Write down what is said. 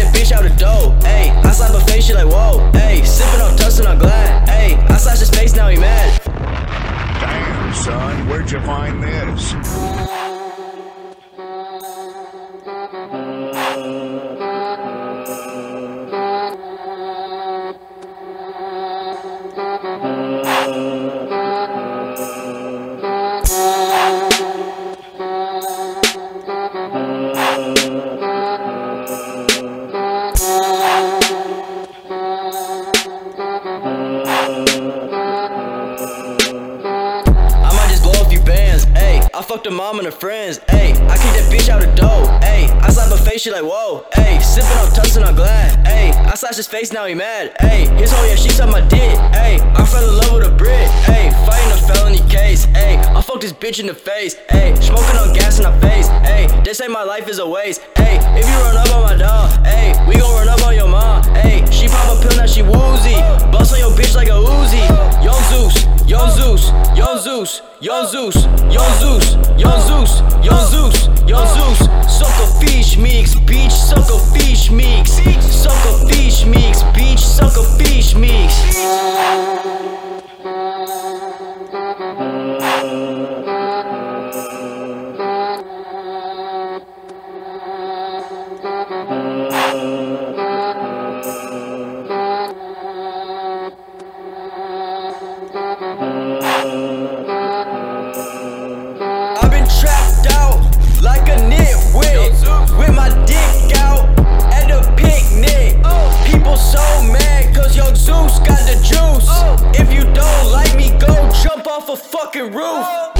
that bitch out the dough. Ayy, I slap her face, she like whoa. Ayy, sipping on Tussin, I'm glad. Ayy, I slash his face, now he mad. Damn, son, where'd you find this? I fucked her mom and her friends, ayy. I kicked that bitch out the dough, ayy. I slap her face, she like, whoa, ayy. Sipping on Tussin, I'm glad, ayy. I slash his face, now he mad, ayy. His whole yeah, she sucked my dick, ayy. I fell in love with a brick, ayy. Fighting a felony case, ayy. I fucked this bitch in the face, ayy. Smoking on gas in her face, ayy. They say my life is a waste, ayy. If you run up on my dog, ayy, we Zeus, Young Zeus, Young Zeus, Young Zeus, Young Zeus, Young Zeus. Sucker fish mix, bitch, sucker fish mix, sucker fish mix, bitch, sucker fish. fucking roof.